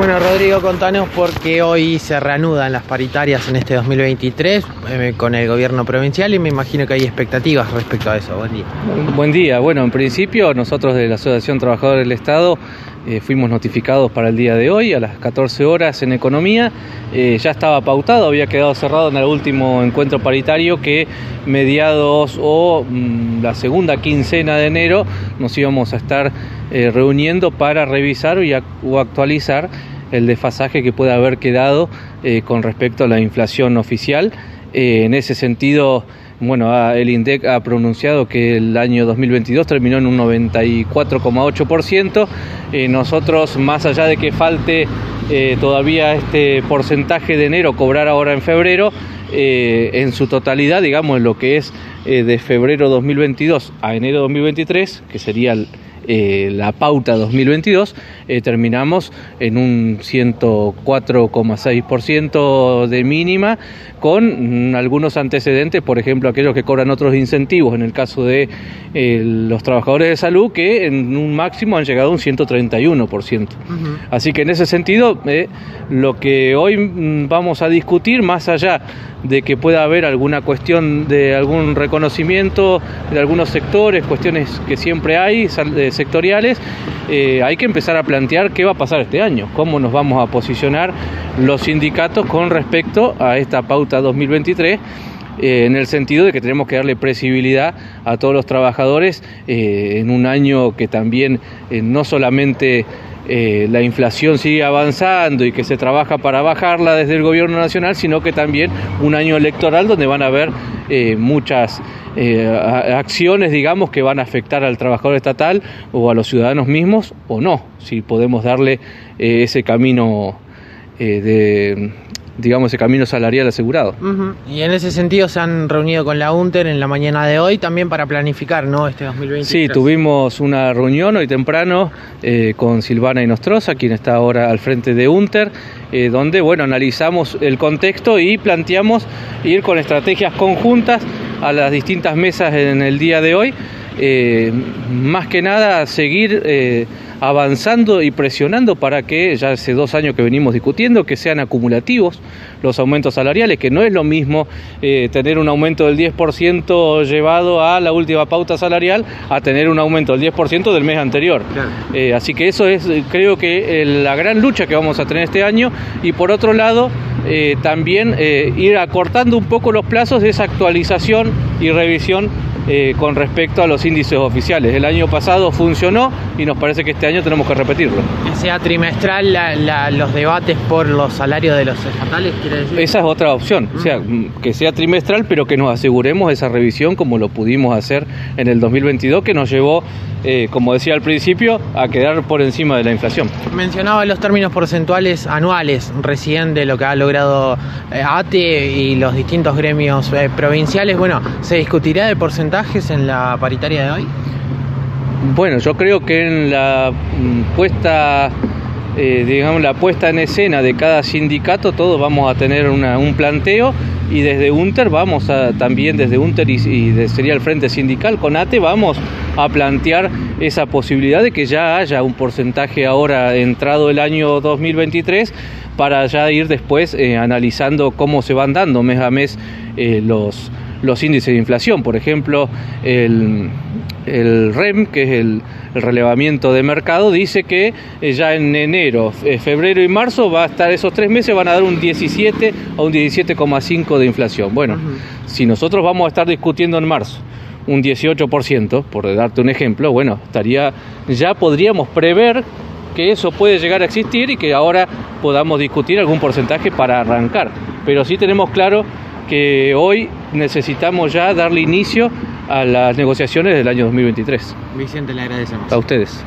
Bueno, Rodrigo, contanos por qué hoy se reanudan las paritarias en este 2023 eh, con el gobierno provincial y me imagino que hay expectativas respecto a eso. Buen día. Buen día. Bueno, en principio nosotros de la Asociación Trabajadores del Estado eh, fuimos notificados para el día de hoy a las 14 horas en Economía. Eh, ya estaba pautado, había quedado cerrado en el último encuentro paritario que mediados o mm, la segunda quincena de enero nos íbamos a estar reuniendo para revisar o actualizar el desfasaje que puede haber quedado eh, con respecto a la inflación oficial. Eh, en ese sentido, bueno, el INDEC ha pronunciado que el año 2022 terminó en un 94,8%. Eh, nosotros, más allá de que falte todavía este porcentaje de enero cobrar ahora en febrero, en su totalidad, digamos, en lo que es de febrero 2022 a enero 2023, que sería el eh, la pauta 2022, eh, terminamos en un 104,6% de mínima, con mm, algunos antecedentes, por ejemplo, aquellos que cobran otros incentivos, en el caso de eh, los trabajadores de salud, que en un máximo han llegado a un 131%. Así que en ese sentido, lo que hoy mm, vamos a discutir, más allá de que pueda haber alguna cuestión de algún reconocimiento de algunos sectores, cuestiones que siempre hay, sectoriales, eh, hay que empezar a plantear qué va a pasar este año, cómo nos vamos a posicionar los sindicatos con respecto a esta pauta 2023 eh, en el sentido de que tenemos que darle presibilidad a todos los trabajadores eh, en un año que también no solamente la inflación sigue avanzando y que se trabaja para bajarla desde el gobierno nacional, sino que también un año electoral donde van a haber eh, muchas eh, acciones, digamos, que van a afectar al trabajador estatal o a los ciudadanos mismos o no, si podemos darle ese camino de digamos, ese camino salarial asegurado. Y en ese sentido se han reunido con la UNTER en la mañana de hoy también para planificar, ¿no? Este 2023. Sí, tuvimos una reunión hoy temprano eh, con Silvana Inostroza, quien está ahora al frente de UNTER, eh, donde, bueno, analizamos el contexto y planteamos ir con estrategias conjuntas a las distintas mesas en el día de hoy. Eh, más que nada seguir avanzando y presionando para que, ya hace dos años que venimos discutiendo, que sean acumulativos los aumentos salariales, que no es lo mismo eh, tener un aumento del 10% llevado a la última pauta salarial a tener un aumento del 10% del mes anterior. Eh, así que eso es, creo que, la gran lucha que vamos a tener este año y por otro lado, eh, también ir acortando un poco los plazos de esa actualización y revisión eh, con respecto a los índices oficiales. El año pasado funcionó y nos parece que este año tenemos que repetirlo. Que sea trimestral los debates por los salarios de los estatales, quiere decir. Esa es otra opción, o sea, mm, que sea trimestral, pero que nos aseguremos esa revisión como lo pudimos hacer en el 2022, que nos llevó, eh, como decía al principio, a quedar por encima de la inflación. Mencionaba los términos porcentuales anuales recién de lo que ha logrado eh, ATE y los distintos gremios provinciales. Bueno, ¿se discutirá de porcentaje? en la paritaria de hoy? Bueno, yo creo que en la mm, puesta, eh, digamos, la puesta en escena de cada sindicato, todos vamos a tener un planteo y desde UNTER vamos a, también desde UNTER y, sería el Frente Sindical con ATE, vamos a plantear esa posibilidad de que ya haya un porcentaje ahora entrado el año 2023 para ya ir después eh, analizando cómo se van dando mes a mes eh, los los índices de inflación. Por ejemplo, el, REM, que es el, relevamiento de mercado, dice que eh, ya en enero, eh, febrero y marzo va a estar esos tres meses, van a dar un 17 o un 17,5 de inflación. Bueno, si nosotros vamos a estar discutiendo en marzo un 18%, por darte un ejemplo, bueno, estaría, ya podríamos prever que eso puede llegar a existir y que ahora podamos discutir algún porcentaje para arrancar. Pero sí tenemos claro que hoy necesitamos ya darle inicio a las negociaciones del año 2023. Vicente, le agradecemos. A ustedes.